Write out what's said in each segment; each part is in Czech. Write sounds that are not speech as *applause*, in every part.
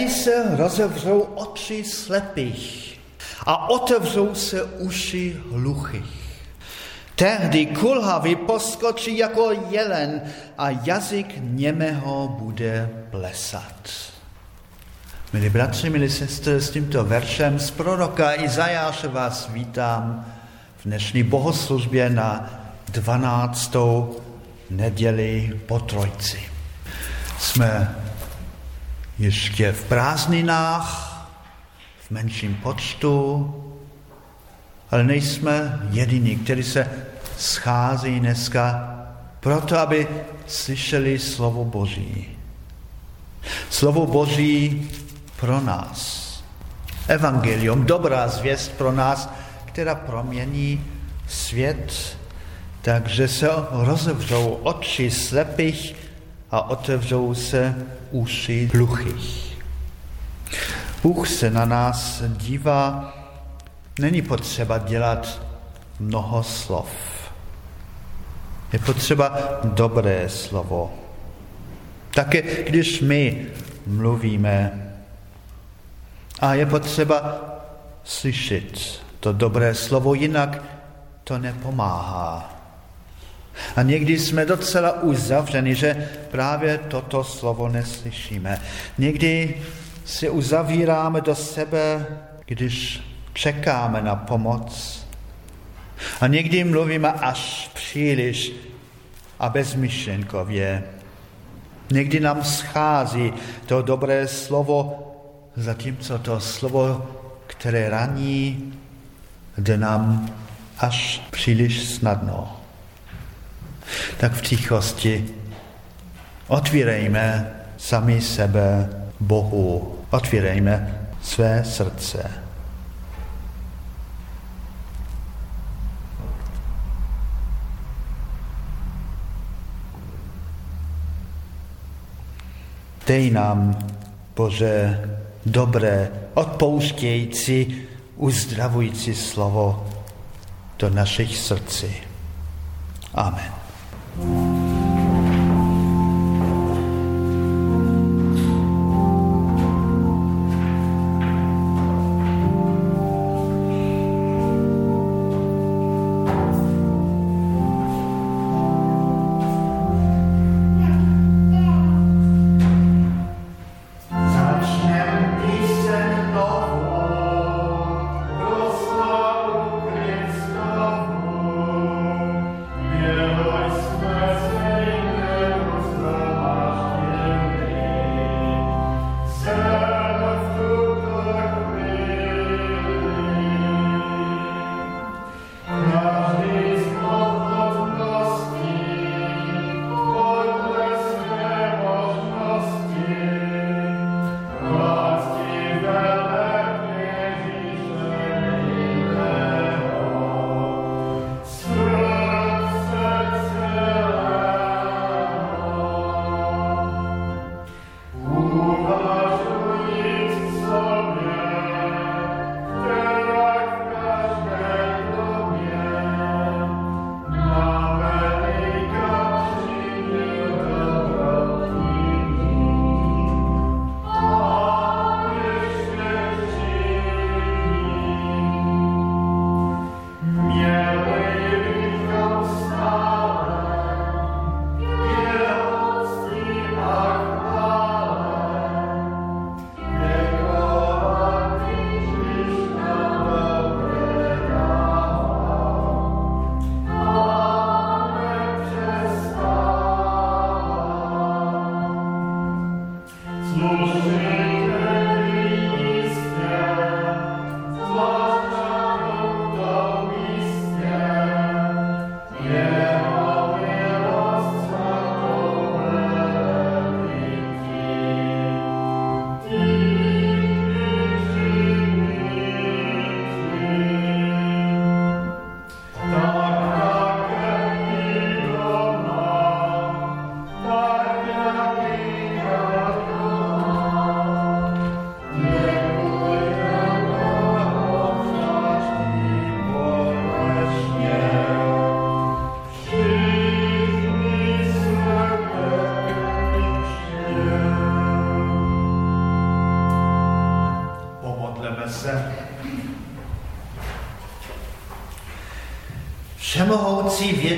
Tehdy se rozevřou oči slepých a otevřou se uši hluchých. Tehdy kulhavý poskočí jako jelen a jazyk němého bude plesat. Milí bratři, milí sestry, s tímto veršem z proroka Izajáše vás vítám v dnešní bohoslužbě na 12. neděli po trojci. Jsme ještě v prázdninách, v menším počtu, ale nejsme jediní, kteří se schází dneska proto, aby slyšeli slovo Boží. Slovo Boží pro nás. Evangelium, dobrá zvěst pro nás, která promění svět, takže se rozevřou oči slepých a otevřou se uši hluchých. Bůh se na nás dívá, není potřeba dělat mnoho slov. Je potřeba dobré slovo. Také když my mluvíme, a je potřeba slyšet to dobré slovo, jinak to nepomáhá. A někdy jsme docela uzavřeni, že právě toto slovo neslyšíme. Někdy si uzavíráme do sebe, když čekáme na pomoc. A někdy mluvíme až příliš a bezmyšlenkově. Někdy nám schází to dobré slovo, zatímco to slovo, které raní, jde nám až příliš snadno tak v tichosti otvírejme sami sebe Bohu, otvírejme své srdce. Dej nám, Bože, dobré, odpouštějící, uzdravující slovo do našich srdcí. Amen. Se.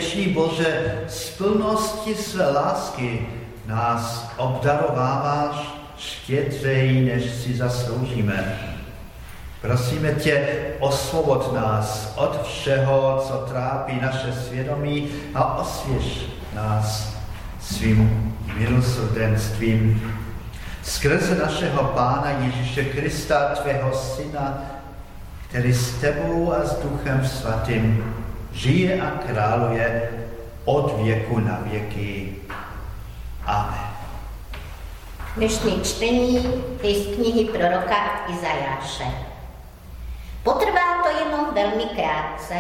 Věčný Bože, z plnosti své lásky nás obdarováváš štědřeji, než si zasloužíme. Prosíme tě, osvobod nás od všeho, co trápí naše svědomí a osvěž nás svým milosrdenstvím. Skrze našeho Pána Ježíše Krista, tvého Syna, který s tebou a s Duchem Svatým žije a králuje od věku na věky. Amen. Dnešní čtení je z knihy proroka Izajáše. Potrvá to jenom velmi krátce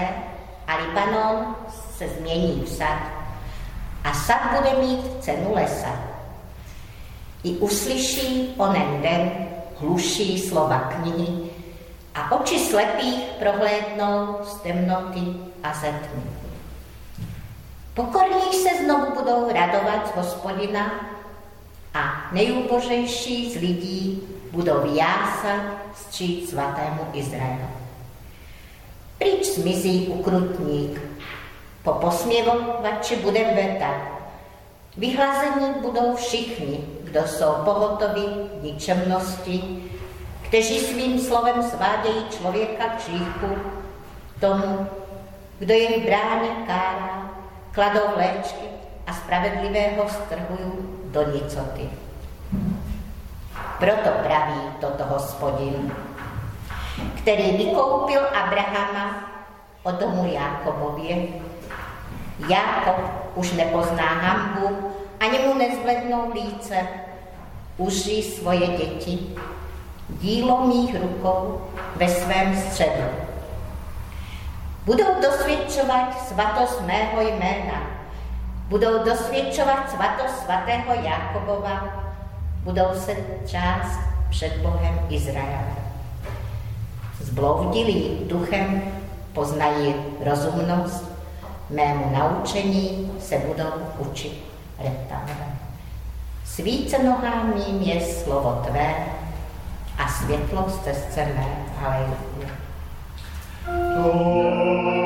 a Libanon se změní v sad a sad bude mít cenu lesa. I uslyší onen den hluší slova knihy a oči slepých prohlédnou z temnoty a ze tmy. Pokorní se znovu budou radovat z hospodina a nejúbožejší z lidí budou jásat stříc svatému Izraelu. Pryč zmizí ukrutník, po posměvovači budem veta. Vyhlazení budou všichni, kdo jsou pohotovi ničemnosti, kteří svým slovem svádějí člověka k říchu, tomu, kdo je v bráně kárá, kladou léčky a spravedlivého strhují do nicoty. Proto praví toto hospodin, který vykoupil Abrahama od domu Jákobově. Jákob už nepozná hambu, ani mu nezvednou líce, uží svoje děti, dílo mých rukou ve svém středu. Budou dosvědčovat svatost mého jména, budou dosvědčovat svatost svatého Jákobova, budou se část před Bohem Izraele. Zbloudilí duchem poznají rozumnost, mému naučení se budou učit reptálové. Svíce nohám mým je slovo tvé a světlo stezce mé. Haleluja. zapsáno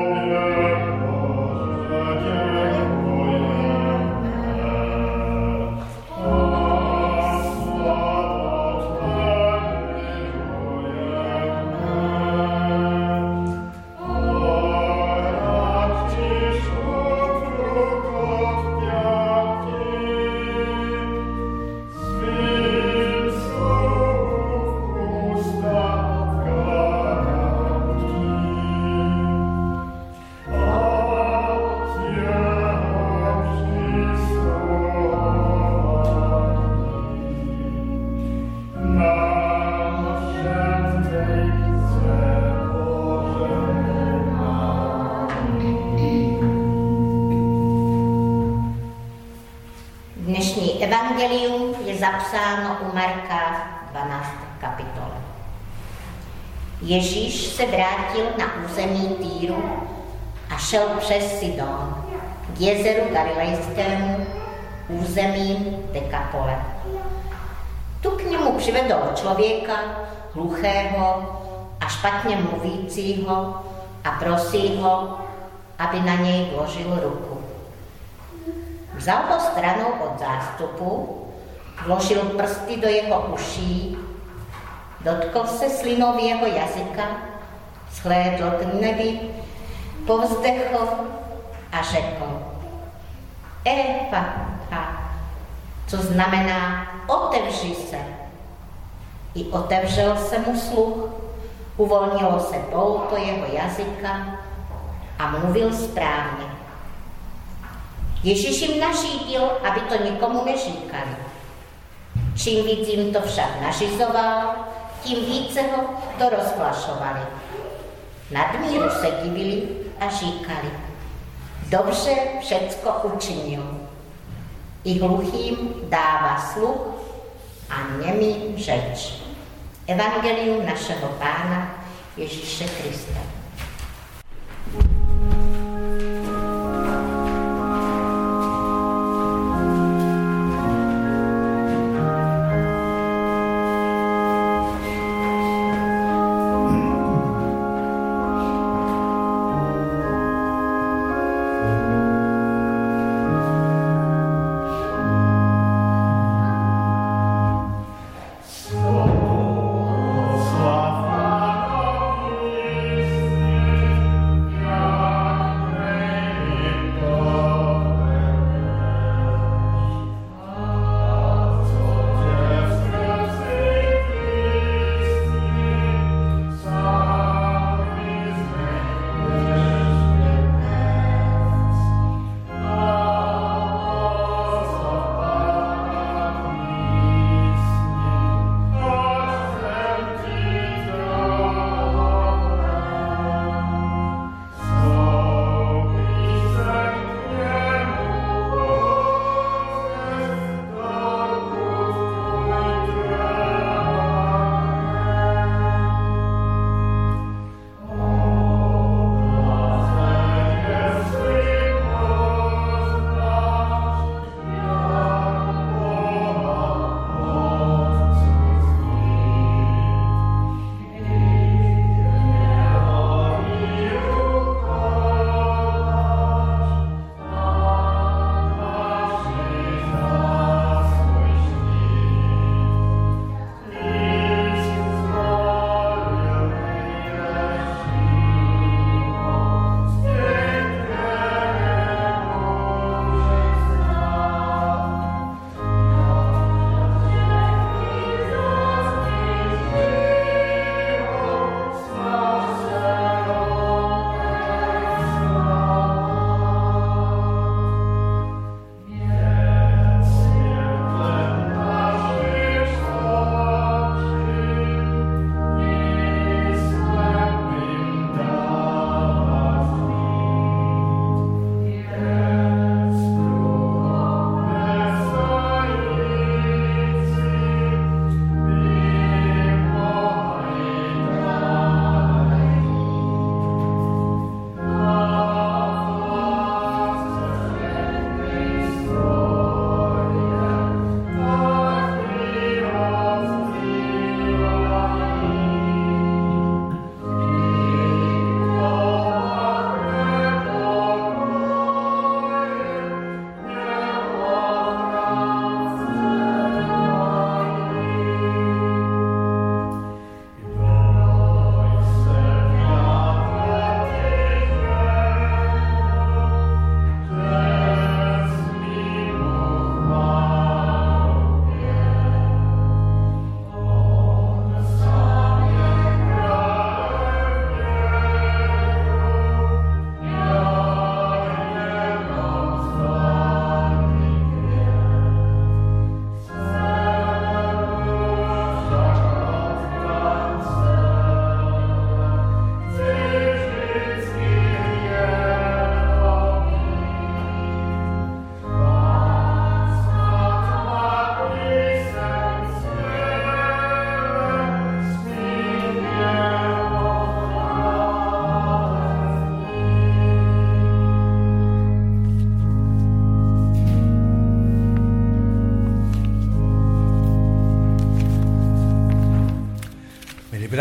se vrátil na území Týru a šel přes Sidon k jezeru Galilejskému územím Dekapole. Tu k němu přivedl člověka, hluchého a špatně mluvícího a prosí ho, aby na něj vložil ruku. Vzal ho stranou od zástupu vložil prsty do jeho uší, dotkl se slinou jeho jazyka, shlédl k nebi, povzdechl a řekl Efata, co znamená otevři se. I otevřel se mu sluch, uvolnilo se pouto jeho jazyka a mluvil správně. Ježíš jim nařídil, aby to nikomu neříkali. Čím víc jim to však nařizoval, tím více ho to rozhlašovali. Nadmíru se divili a říkali, dobře všecko učinil. I hluchým dává sluch a němým řeč. Evangelium našeho Pána Ježíše Krista.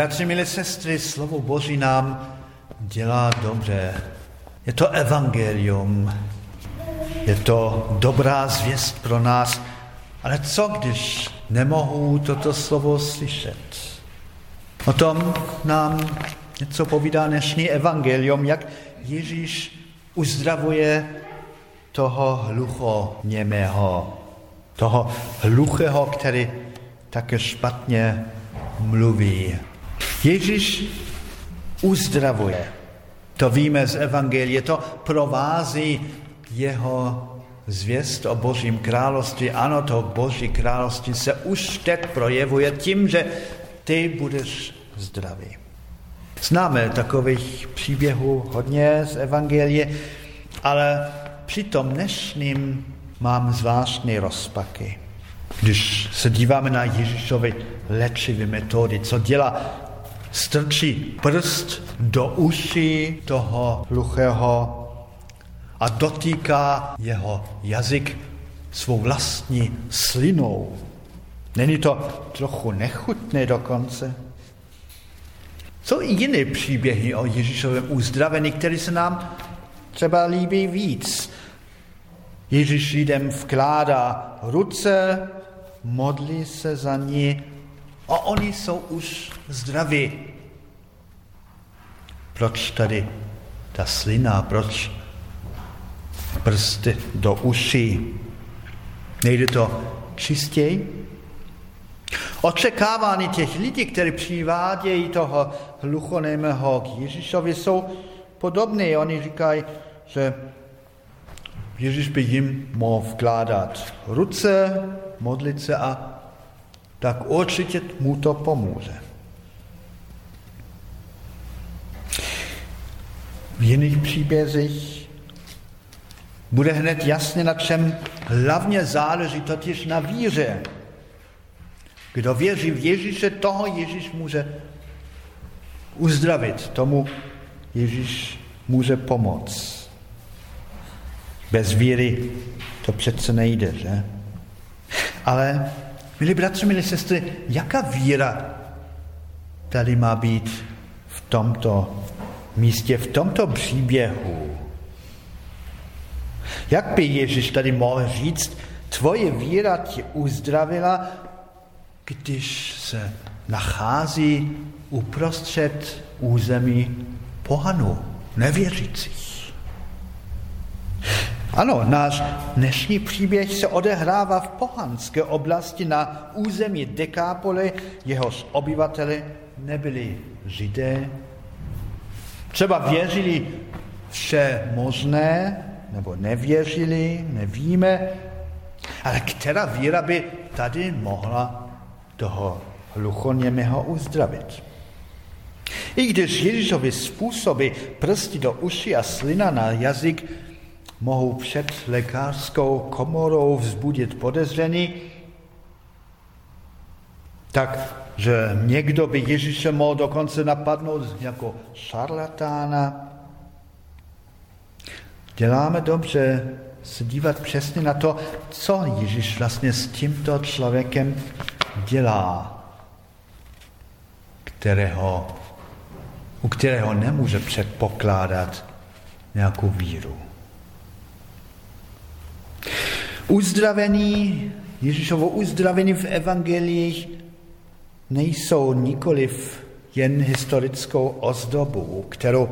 Bratři, milé sestry, slovo Boží nám dělá dobře. Je to evangelium, je to dobrá zvěst pro nás, ale co když nemohu toto slovo slyšet? O tom nám něco povídá dnešní evangelium, jak Ježíš uzdravuje toho hluchoněmého, toho hluchého, který také špatně mluví. Ježíš uzdravuje. To víme z Evangelie, to provází jeho zvěst o Božím království. Ano, to Boží království se už teď projevuje tím, že ty budeš zdravý. Známe takových příběhů hodně z Evangelie, ale při tom dnešním mám zvláštní rozpaky. Když se díváme na Ježíšovi léčivé metody, co dělá, strčí prst do uší toho hluchého a dotýká jeho jazyk svou vlastní slinou. Není to trochu nechutné dokonce? Jsou i jiné příběhy o Ježíšovém uzdravení, které se nám třeba líbí víc. Ježíš lidem vkládá ruce, modlí se za ní a oni jsou už zdraví. Proč tady ta slina, proč prsty do uší? Nejde to čistěji? Očekávání těch lidí, kteří přivádějí toho hluchonémého k Ježíšovi, jsou podobné. Oni říkají, že Ježíš by jim mohl vkládat ruce, modlit se a tak určitě mu to pomůže. V jiných příbězích bude hned jasně, na čem hlavně záleží, totiž na víře. Kdo věří v Ježíše, toho Ježíš může uzdravit, tomu Ježíš může pomoct. Bez víry to přece nejde, že? Ale, milí bratři, milí sestry, jaká víra tady má být v tomto místě, v tomto příběhu? Jak by Ježíš tady mohl říct, tvoje víra tě uzdravila, když se nachází uprostřed území pohanu, nevěřících. Ano, náš dnešní příběh se odehrává v pohanské oblasti na území Dekápole, jehož obyvateli nebyli židé. Třeba věřili vše možné, nebo nevěřili, nevíme, ale která víra by tady mohla toho hluchoněmého uzdravit. I když Ježíšovi způsoby prsty do uši a slina na jazyk mohou před lékařskou komorou vzbudit podezření, tak, že někdo by Ježíše mohl dokonce napadnout jako šarlatána. Děláme dobře se dívat přesně na to, co Ježíš vlastně s tímto člověkem dělá, kterého, u kterého nemůže předpokládat nějakou víru. Uzdravení, Ježíšovo uzdravení v evangelích nejsou nikoliv jen historickou ozdobu, kterou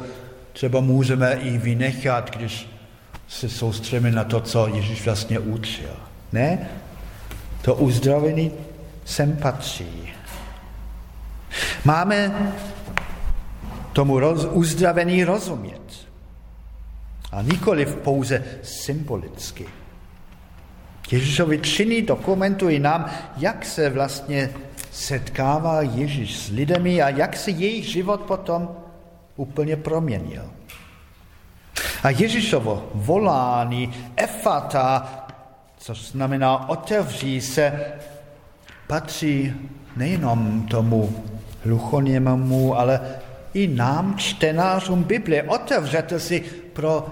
třeba můžeme i vynechat, když se soustředíme na to, co Ježíš vlastně učil. Ne, to uzdravení sem patří. Máme tomu roz, uzdravení rozumět. A nikoliv pouze symbolicky. Ježíšovi činy dokumentují nám, jak se vlastně setkává Ježíš s lidmi a jak se jejich život potom úplně proměnil. A Ježíšovo volání efata, což znamená otevří se, patří nejenom tomu hluchoněmému, ale i nám, čtenářům Bible. Otevřete si pro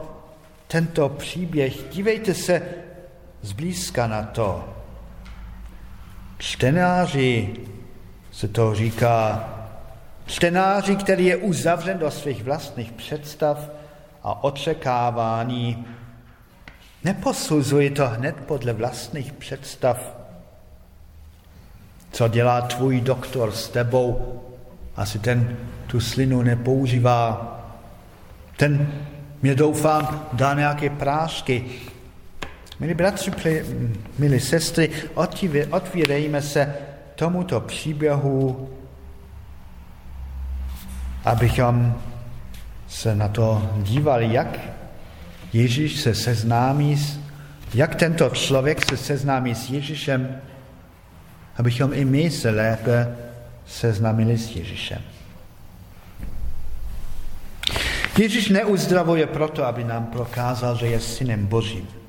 tento příběh, dívejte se zblízka na to. Čtenáři se to říká Čtenáři, který je uzavřen do svých vlastních představ a očekávání, neposuzuje to hned podle vlastních představ. Co dělá tvůj doktor s tebou? Asi ten tu slinu nepoužívá. Ten mě doufám dá nějaké prášky. Milí bratři, milí sestry, otvírejme se tomuto příběhu, abychom se na to dívali, jak Ježíš se seznámí, jak tento člověk se seznámí s Ježíšem, abychom i my se lépe seznámili s Ježíšem. Ježíš neuzdravuje proto, aby nám prokázal, že je synem Božím.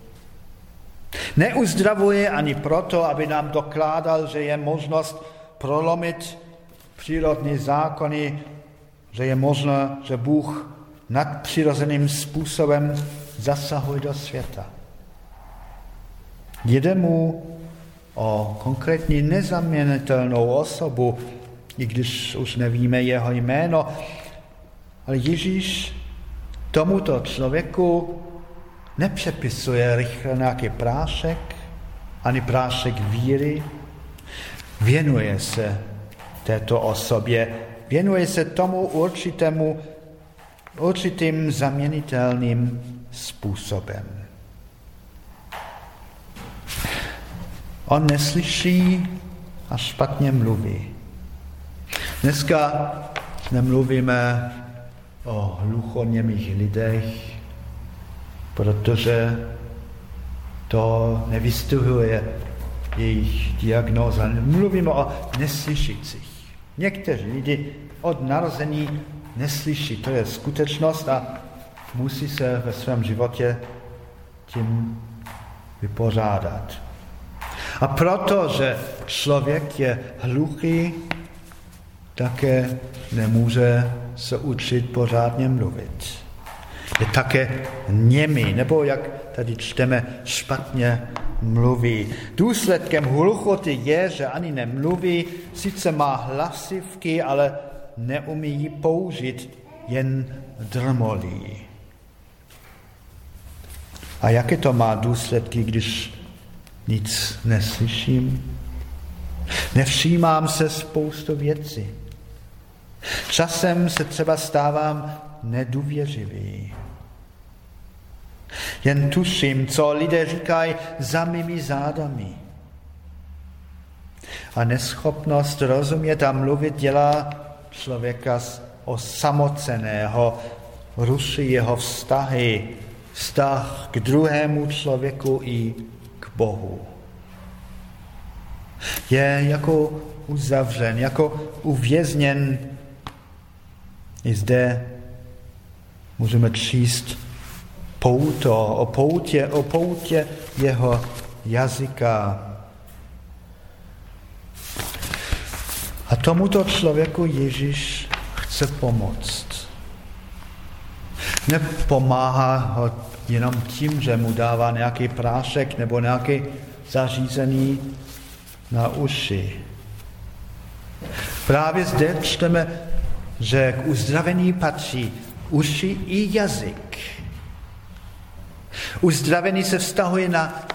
Neuzdravuje ani proto, aby nám dokládal, že je možnost prolomit přírodní zákony, že je možné, že Bůh nadpřirozeným způsobem zasahuje do světa. Jde mu o konkrétní nezaměnitelnou osobu, i když už nevíme jeho jméno, ale Ježíš tomuto člověku nepřepisuje rychle nějaký prášek, ani prášek víry. Věnuje se této osobě, věnuje se tomu určitému, určitým zaměnitelným způsobem. On neslyší a špatně mluví. Dneska nemluvíme o hluchoněmých lidech, protože to nevystihuje jejich diagnóza. Mluvíme o neslyšících. Někteří lidi od narození neslyší. To je skutečnost a musí se ve svém životě tím vypořádat. A protože člověk je hluchý, také nemůže se učit pořádně mluvit. Je také němý, nebo jak tady čteme, špatně mluví. Důsledkem hluchoty je, že ani nemluví, sice má hlasivky, ale neumí ji použít, jen drmolí. A jaké to má důsledky, když nic neslyším? Nevšímám se spoustu věcí. Časem se třeba stávám nedůvěřivý. Jen tuším, co lidé říkají za mými zádami. A neschopnost rozumět a mluvit dělá člověka osamoceného, ruší jeho vztahy, vztah k druhému člověku i k Bohu. Je jako uzavřen, jako uvězněn i zde můžeme číst pouto, o poutě, o poutě jeho jazyka. A tomuto člověku Ježíš chce pomoct. Nepomáhá ho jenom tím, že mu dává nějaký prášek nebo nějaký zařízený na uši. Právě zde čteme že k uzdravení patří uši i jazyk. Uzdravení se vztahuje na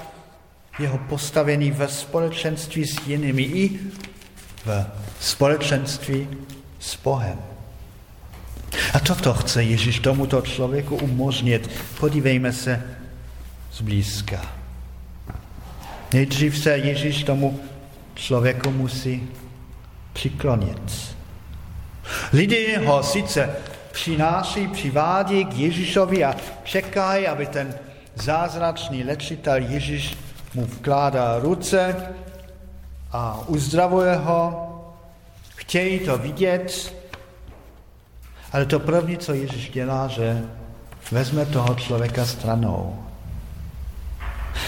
jeho postavení ve společenství s jinými i v společenství s Bohem. A toto chce Ježíš tomuto člověku umožnit. Podívejme se zblízka. Nejdřív se Ježíš tomu člověku musí přiklonit. Lidi ho sice přináší, přivádí k Ježíšovi a čekají, aby ten zázračný léčitel Ježíš mu vkládá ruce a uzdravuje ho. Chtějí to vidět, ale to první, co Ježíš dělá, že vezme toho člověka stranou.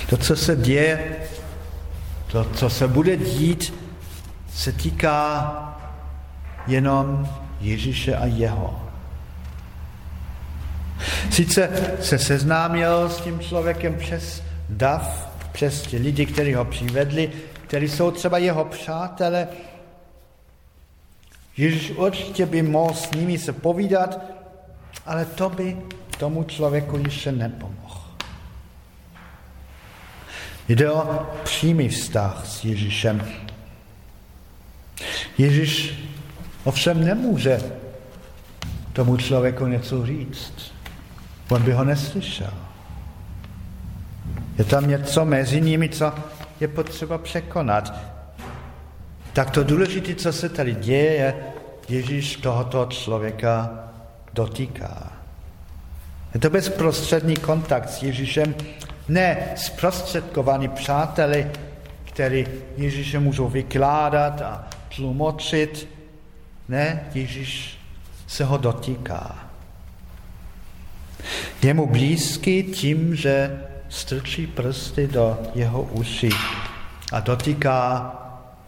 To, co se děje, to, co se bude dít, se týká jenom Ježíše a jeho. Sice se seznámil s tím člověkem přes dav, přes ty lidi, kteří ho přivedli, kteří jsou třeba jeho přátelé. Ježíš určitě by mohl s nimi se povídat, ale to by tomu člověku ještě nepomohl. Jde o přímý vztah s Ježíšem. Ježíš ovšem nemůže tomu člověku něco říct. On by ho neslyšel. Je tam něco mezi nimi, co je potřeba překonat. Tak to důležité, co se tady děje, je, Ježíš tohoto člověka dotýká. Je to bezprostřední kontakt s Ježíšem, ne zprostředkovaní přáteli, který Ježíše můžou vykládat a tlumočit. Ne, Ježíš se ho dotýká. Je mu blízký tím, že strčí prsty do jeho uší a dotýká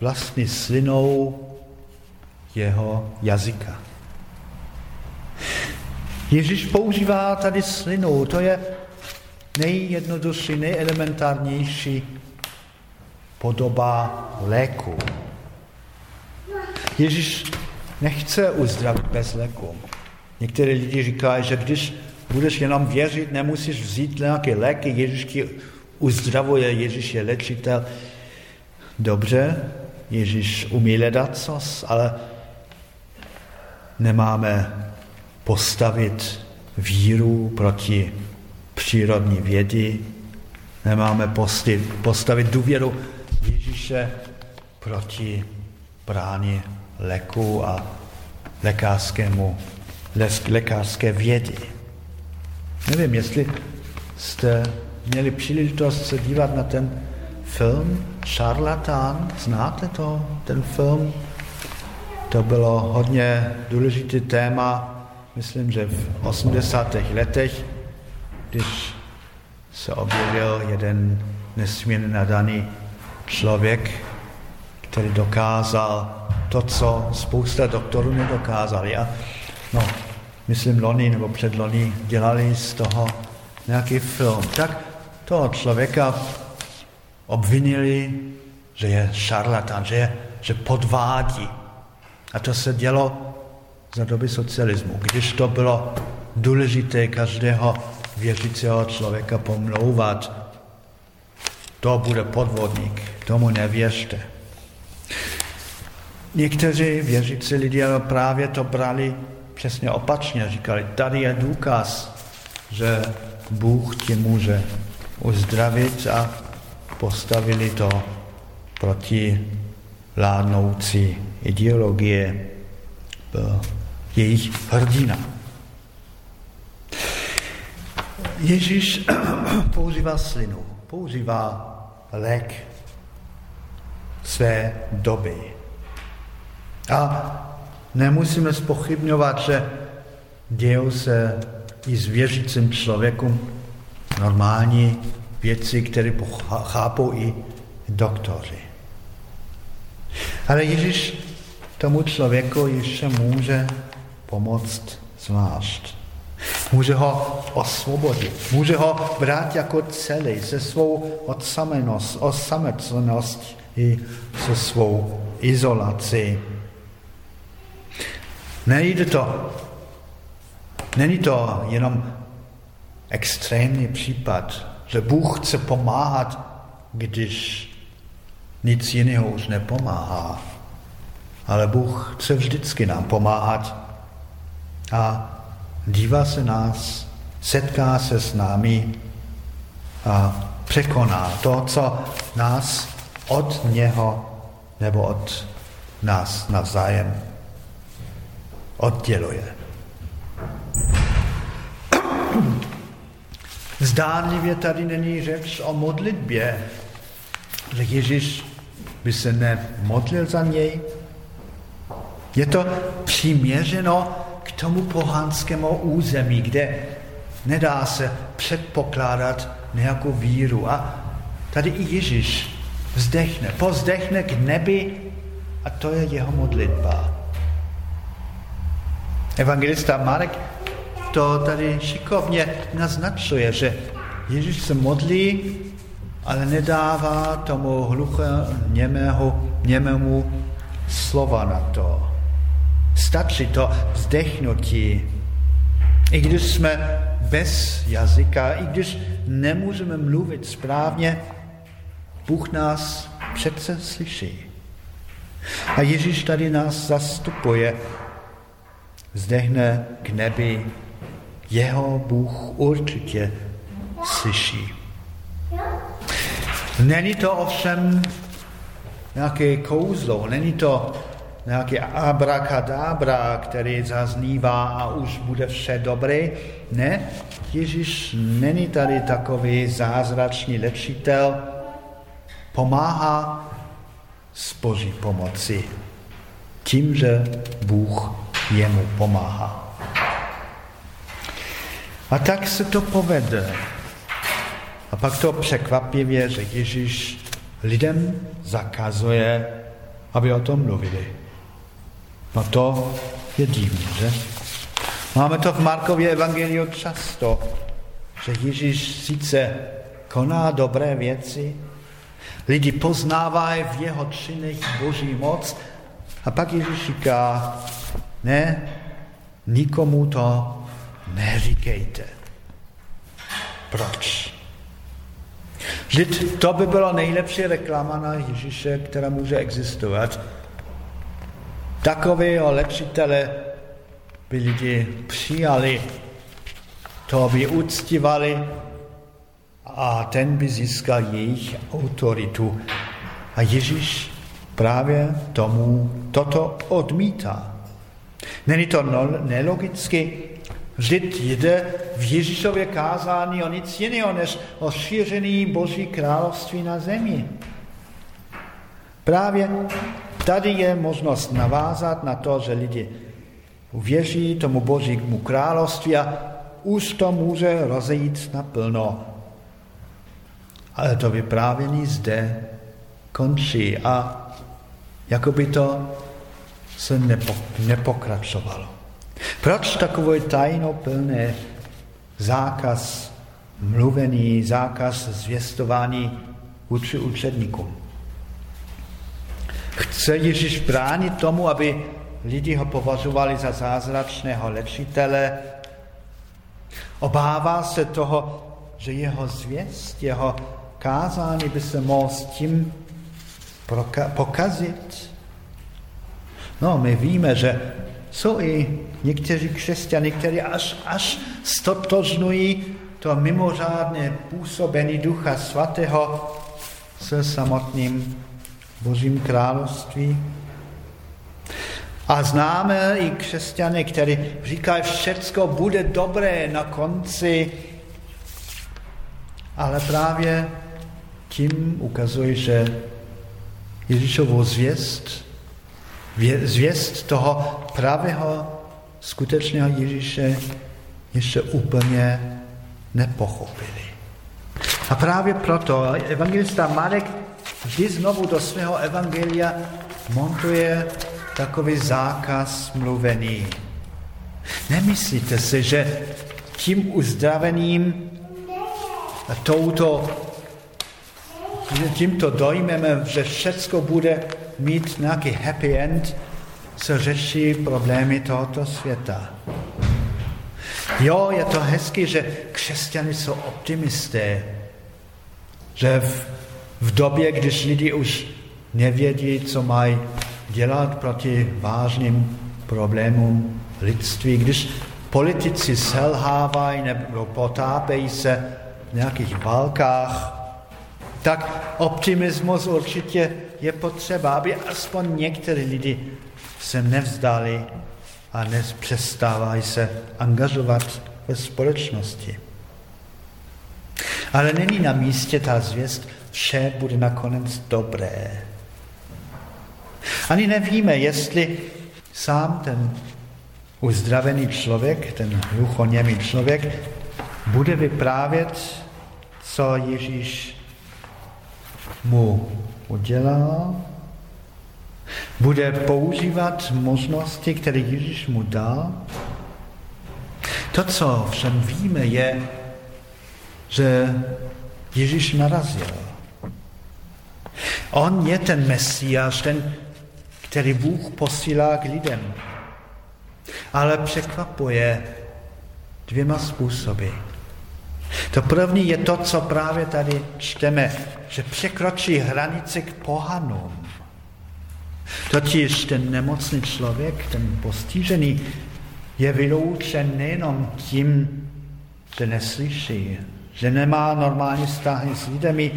vlastní slinou jeho jazyka. Ježíš používá tady slinu, to je nejjednodušší, nejelementárnější podoba léku. Ježíš nechce uzdravit bez léku. Někteří lidi říkají, že když budeš jenom věřit, nemusíš vzít nějaké léky, Ježíš ti uzdravuje, Ježíš je léčitel. Dobře, Ježíš umí ledat cos, ale nemáme postavit víru proti přírodní vědy, nemáme postavit důvěru Ježíše proti bráně léku a lékařskému, lékařské vědy. Nevím, jestli jste měli příležitost se dívat na ten film Šarlatán. Znáte to, ten film? To bylo hodně důležité téma, myslím, že v 80. letech, když se objevil jeden nesmírně nadaný člověk, který dokázal to, co spousta doktorů nedokázali. A no, myslím, loni nebo předloni dělali z toho nějaký film. Tak toho člověka obvinili, že je šarlatán, že, je, že podvádí. A to se dělo za doby socialismu, když to bylo důležité každého věřícího člověka pomlouvat. To bude podvodník, tomu nevěřte. Někteří věřící lidé právě to brali přesně opačně. Říkali, tady je důkaz, že Bůh ti může uzdravit a postavili to proti vládnoucí ideologie jejich hrdina. Ježíš *clears throat* používá slinu, používá lék své doby. A nemusíme spochybňovat, že dějou se i s věřícím člověku normální věci, které chápou i doktoři. Ale Ježíš tomu člověku ještě může pomoct zvlášť. Může ho osvobodit, může ho brát jako celý, se svou osamecenost i se svou izolací. Nejde to, není to jenom extrémní případ, že Bůh chce pomáhat, když nic jiného už nepomáhá. Ale Bůh chce vždycky nám pomáhat a dívá se nás, setká se s námi a překoná to, co nás od něho nebo od nás navzájem odděluje. Zdánlivě tady není řeč o modlitbě, že Ježíš by se nemodlil za něj. Je to přiměřeno k tomu pohanskému území, kde nedá se předpokládat nějakou víru. A tady i Ježíš vzdechne, pozdechne k nebi a to je jeho modlitba. Evangelista Marek to tady šikovně naznačuje, že Ježíš se modlí, ale nedává tomu hluché němého, němému slova na to. Stačí to vzdechnutí. I když jsme bez jazyka, i když nemůžeme mluvit správně, Bůh nás přece slyší. A Ježíš tady nás zastupuje, zdehne k nebi, jeho Bůh určitě slyší. Není to ovšem nějaké kouzlo, není to nějaký abrakadabra, který zaznívá a už bude vše dobré. Ne, Ježíš není tady takový zázračný lečitel, pomáhá s Boží pomoci tím, že Bůh jemu pomáhá. A tak se to povede. A pak to překvapivě, že Ježíš lidem zakazuje, aby o tom mluvili. No to je divné, že? Máme to v Markově evangeliu často, že Ježíš sice koná dobré věci, lidi poznávají v jeho činech Boží moc a pak Ježíš říká, ne, nikomu to neříkejte. Proč? Vždyť to by byla nejlepší reklama na Ježíše, která může existovat. Takového lepšitele by lidi přijali, to by uctivali a ten by získal jejich autoritu. A Ježíš právě tomu toto odmítá. Není to no, nelogicky, Vždyť jde v Ježíšově kázání o nic jiného, než o šíření Boží království na zemi. Právě tady je možnost navázat na to, že lidi uvěří tomu Božímu království a už to může rozejít naplno. Ale to vyprávění zde končí a jako by to se nepo, nepokračovalo. Proč takové tajnoplné zákaz mluvení, zákaz zvěstování vůči učedníkům? Chce Ježíš bránit tomu, aby lidi ho považovali za zázračného léčitele? Obává se toho, že jeho zvěst, jeho kázání by se mohl s tím pokazit? No, my víme, že jsou i někteří křesťané, kteří až, až stotožňují to mimořádné působení Ducha Svatého se samotným Božím království. A známe i křesťany, kteří říkají, všecko bude dobré na konci, ale právě tím ukazují, že Ježíšovo zvěst zvěst toho pravého, skutečného Ježíše ještě úplně nepochopili. A právě proto evangelista Marek vždy znovu do svého evangelia montuje takový zákaz mluvení. Nemyslíte si, že tím uzdravením a touto, tímto dojmem, že všecko bude mít nějaký happy end, co řeší problémy tohoto světa. Jo, je to hezky, že křesťany jsou optimisté, že v, v době, když lidi už nevědí, co mají dělat proti vážným problémům lidství, když politici selhávají nebo potápejí se v nějakých válkách, tak optimismus určitě je potřeba, aby aspoň někteří lidi se nevzdali a nepřestávají se angažovat ve společnosti. Ale není na místě ta zvěst, vše bude nakonec dobré. Ani nevíme, jestli sám ten uzdravený člověk, ten hluchoněmý člověk, bude vyprávět, co Ježíš mu udělal, bude používat možnosti, které Ježíš mu dal. To, co všem víme, je, že Ježíš narazil. On je ten Mesiáš, ten, který Bůh posílá k lidem. Ale překvapuje dvěma způsoby. To první je to, co právě tady čteme, že překročí hranice k pohanům. Totiž ten nemocný člověk, ten postižený, je vyloučen nejenom tím, že neslyší, že nemá normální vztahy s lidmi,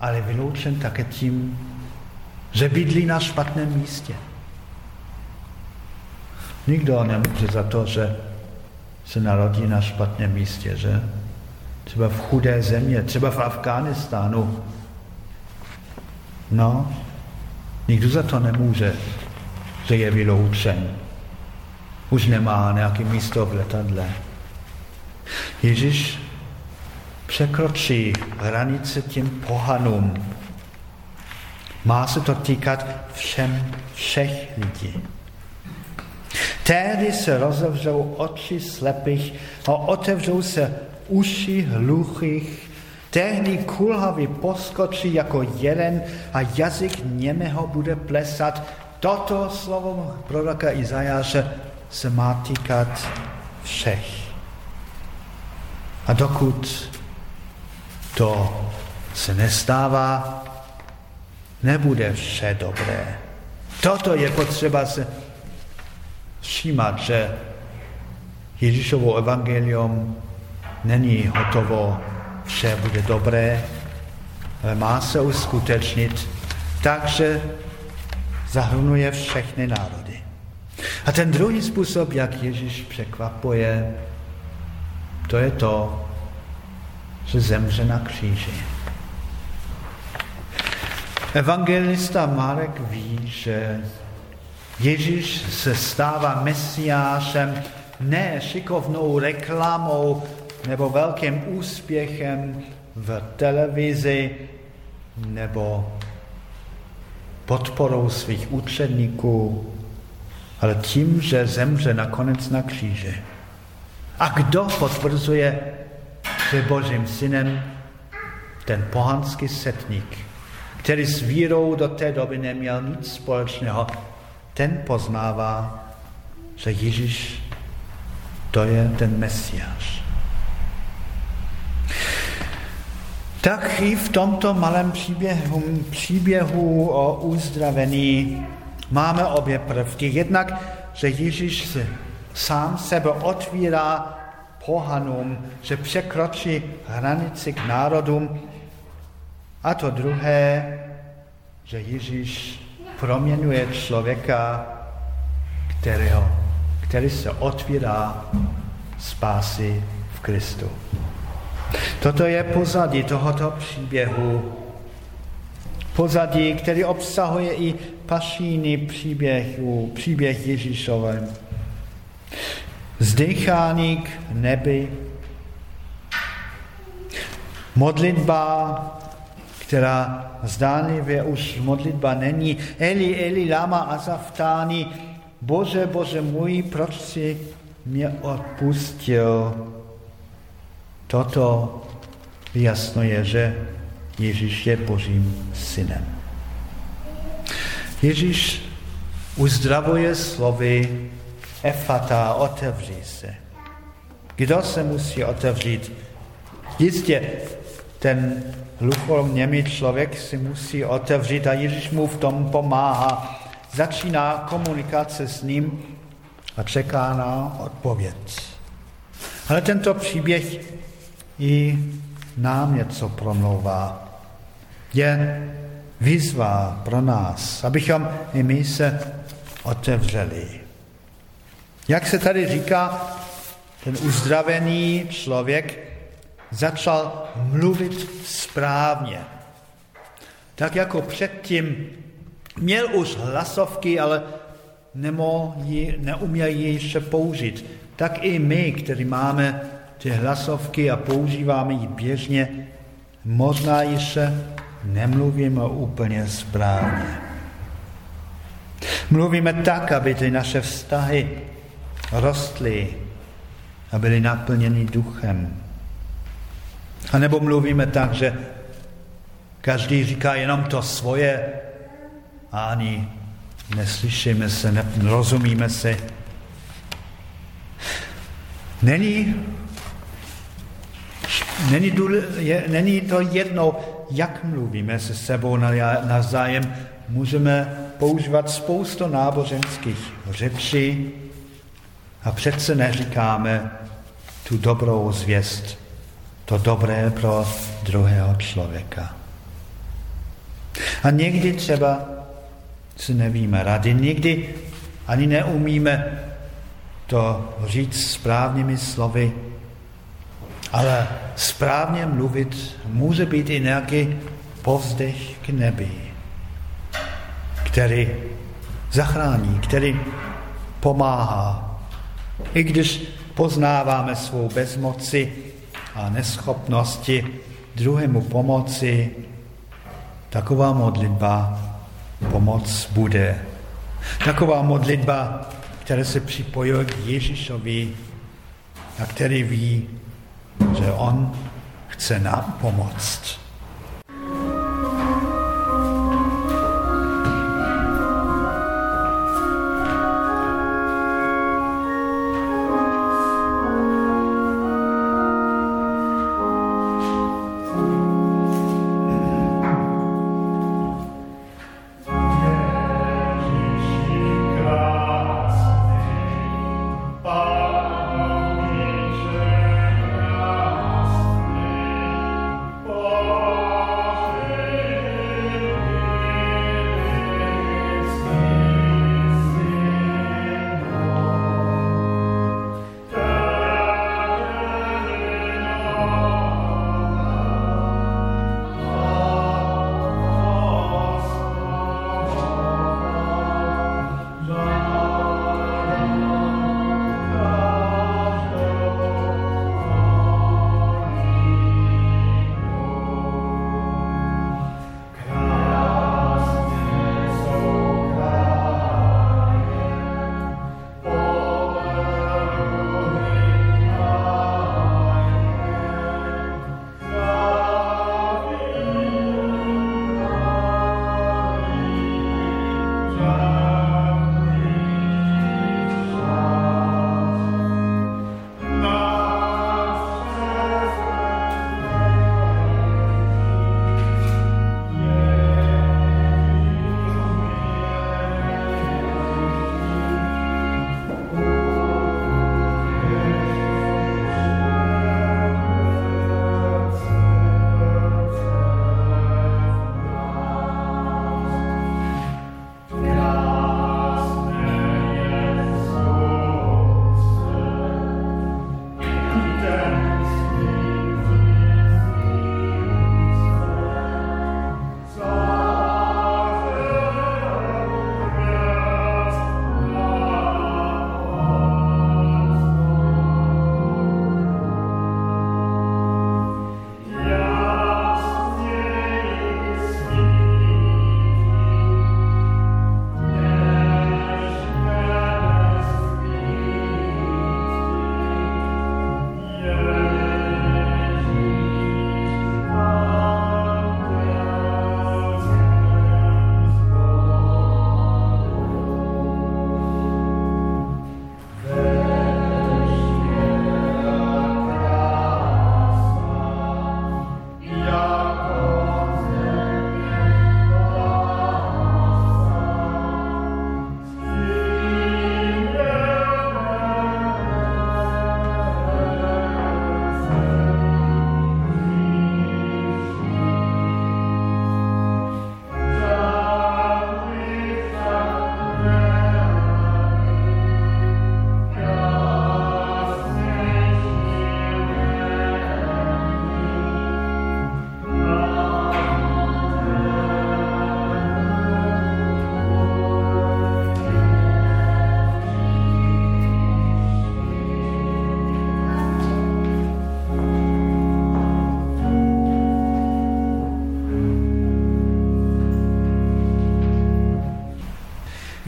ale vyloučen také tím, že bydlí na špatném místě. Nikdo nemůže za to, že se narodí na špatném místě, že? Třeba v chudé země, třeba v Afghánistánu. No, nikdo za to nemůže, že je vyloučen. Už nemá nějaké místo v letadle. Ježíš překročí hranice těm pohanům. Má se to týkat všem, všech lidí. Tehdy se rozevřou oči slepých a otevřou se uši hluchých. Tehdy kulhavý poskočí jako jeden a jazyk němého bude plesat. Toto slovo proroka Izajáše se má týkat všech. A dokud to se nestává, nebude vše dobré. Toto je potřeba se všímat, že Ježíšovo evangelium není hotovo, vše bude dobré, ale má se uskutečnit, takže zahrnuje všechny národy. A ten druhý způsob, jak Ježíš překvapuje, to je to, že zemře na kříži. Evangelista Marek ví, že Ježíš se stává mesiášem ne šikovnou reklamou nebo velkým úspěchem v televizi nebo podporou svých učedníků, ale tím, že zemře nakonec na kříži. A kdo potvrzuje, že Božím synem ten pohanský setník, který s vírou do té doby neměl nic společného, ten poznává, že Ježíš to je ten Mesiáš. Tak i v tomto malém příběhu, příběhu o uzdravení máme obě prvky. Jednak, že Ježíš se sám sebe otvírá pohanům, že překročí hranici k národům. A to druhé, že Ježíš proměňuje člověka, kterého, který se otvírá spásy v Kristu. Toto je pozadí tohoto příběhu. Pozadí, který obsahuje i pašíny příběhu, příběh Ježíšové. Zdychání k nebi, modlitba, která zdánlivě už modlitba není. Eli, Eli, lama azaftani, Bože, Bože můj, proč si mě odpustil? Toto vyjasňuje, že Ježíš je Božím synem. Ježíš uzdravuje slovy Efata, otevří se. Kdo se musí otevřít? Jistě, ten hluchoněmý člověk si musí otevřít a Ježíš mu v tom pomáhá. Začíná komunikace s ním a čeká na odpověď. Ale tento příběh i nám něco promlouvá. Je výzva pro nás, abychom i my se otevřeli. Jak se tady říká, ten uzdravený člověk začal mluvit správně. Tak jako předtím měl už hlasovky, ale neuměl ji ještě použít. Tak i my, kteří máme ty hlasovky a používáme ji běžně, možná ještě nemluvíme úplně správně. Mluvíme tak, aby ty naše vztahy rostly a byly naplněny duchem. A nebo mluvíme tak, že každý říká jenom to svoje a ani neslyšíme se, nerozumíme se. Není, není, důle, je, není to jedno, jak mluvíme se sebou navzájem. Můžeme používat spoustu náboženských řečí a přece neříkáme tu dobrou zvěst, to dobré pro druhého člověka. A někdy třeba si nevíme rady, někdy ani neumíme to říct správnými slovy, ale správně mluvit může být i nějaký povzdech k nebi, který zachrání, který pomáhá. I když poznáváme svou bezmoci a neschopnosti druhému pomoci, taková modlitba pomoc bude. Taková modlitba, která se připojuje k Ježíšovi a který ví, že on chce nám pomoct.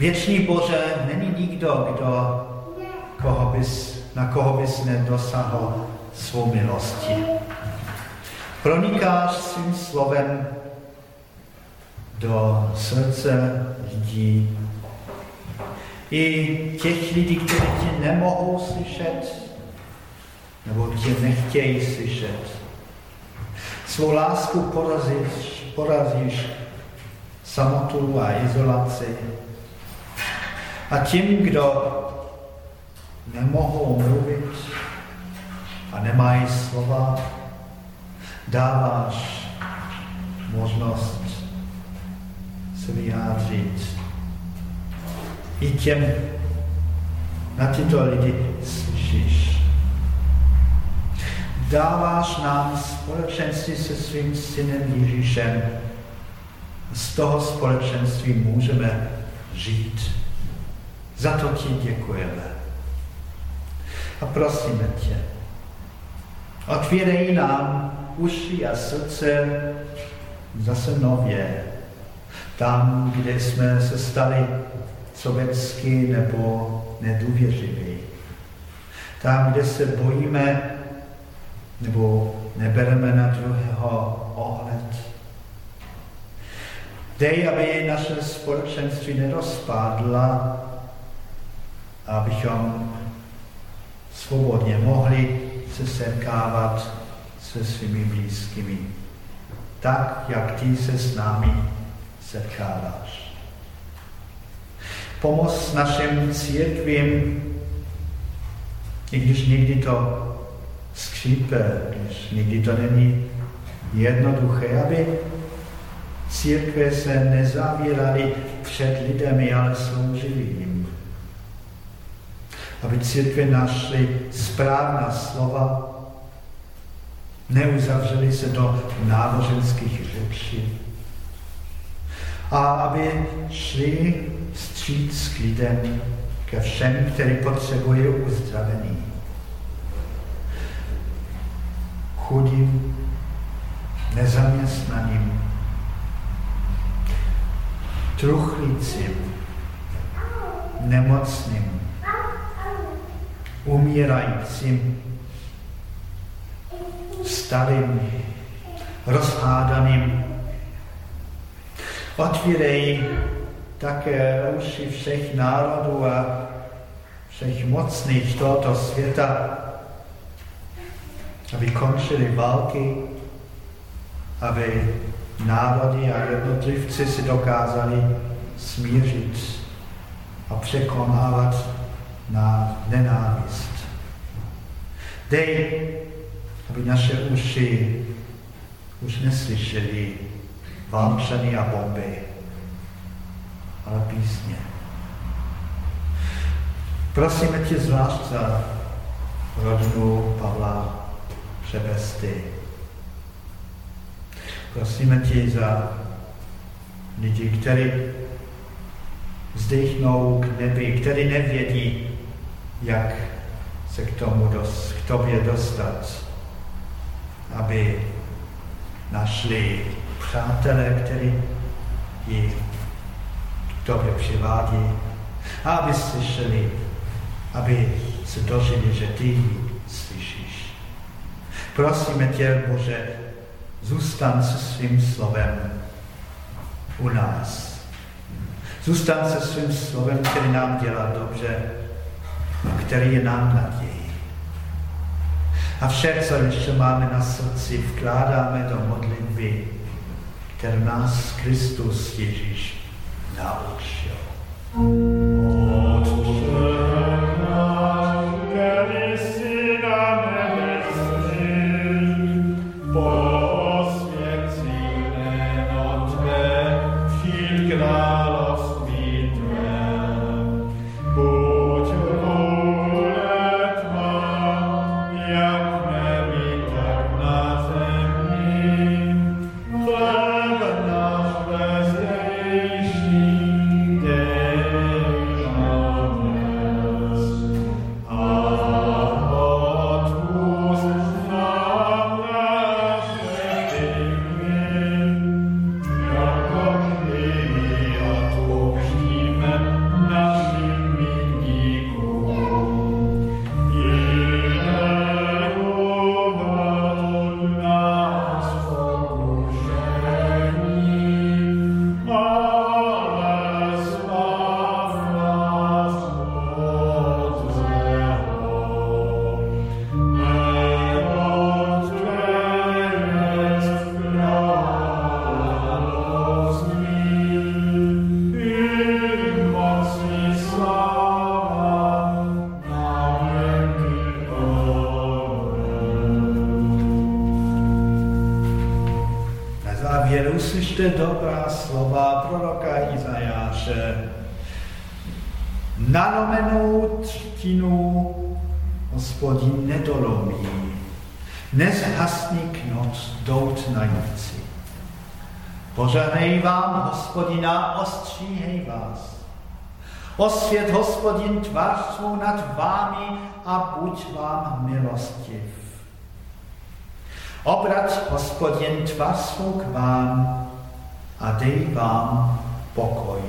Věčný Bože, není nikdo, kdo, koho bys, na koho bys nedosáhl svou milosti. Pronikáš svým slovem do srdce lidí, i těch lidí, kteří ti nemohou slyšet, nebo tě nechtějí slyšet. Svou lásku porazíš, porazíš samotu a izolaci. A tím, kdo nemohou mluvit a nemají slova, dáváš možnost se vyjádřit. I těm na tyto lidi slyšíš. Dáváš nám společenství se svým synem Ježíšem. Z toho společenství můžeme žít. Za to ti děkujeme. A prosíme tě, otvírej nám uši a srdce zase nově. Tam, kde jsme se stali sovětsky nebo nedůvěřiví. Tam, kde se bojíme nebo nebereme na druhého ohled. Dej, aby naše společenství nerozpadla, abychom svobodně mohli se setkávat se svými blízkými. Tak, jak ty se s námi setkáváš. Pomoz našim církvím, i když někdy to skřípe, když někdy to není jednoduché, aby církve se nezavíraly před lidmi, ale sloužily jim. Aby církve našly správná slova, neuzavřeli se do náboženských řečí a aby šli stříc k lidem, ke všem, který potřebuje uzdravení. Chudým, nezaměstnaným, truchlícím, nemocným, umírajícím, starým, rozhádaným. Otvírej také uši všech národů a všech mocných tohoto světa, aby končily války, aby národy a jednotlivci si dokázali smířit a překonávat na nenávist. Dej, aby naše uši už neslyšeli válčany a bomby, ale písně. Prosíme tě zvlášť za rodinu Pavla Přebesty. Prosíme tě za lidi, kteří vzdychnou k nebi, kteří nevědí, jak se k tomu dos, k tobě dostat, aby našli přátelé, kteří ji tobě přivádí, a aby slyšeli, aby se dožili, že ty slyšíš. Prosíme tě, Bože, zůstan se svým slovem u nás. Zůstan se svým slovem, který nám dělá dobře který je nám nadějí. A vše, co ještě máme na srdci, vkládáme do modlitby, kterou nás Kristus Ježíš naučil. Uslyšte dobrá slova proroka Izajáše. Nalomenou třtinu hospodin nedolomí, nezhasný knoc doutnající. Požehnej vám, hospodina, ostříhej vás. Osvět hospodin tvář svou nad vámi a buď vám milostiv. Obrať hospodin tvář svou k vám a dej vám pokoj.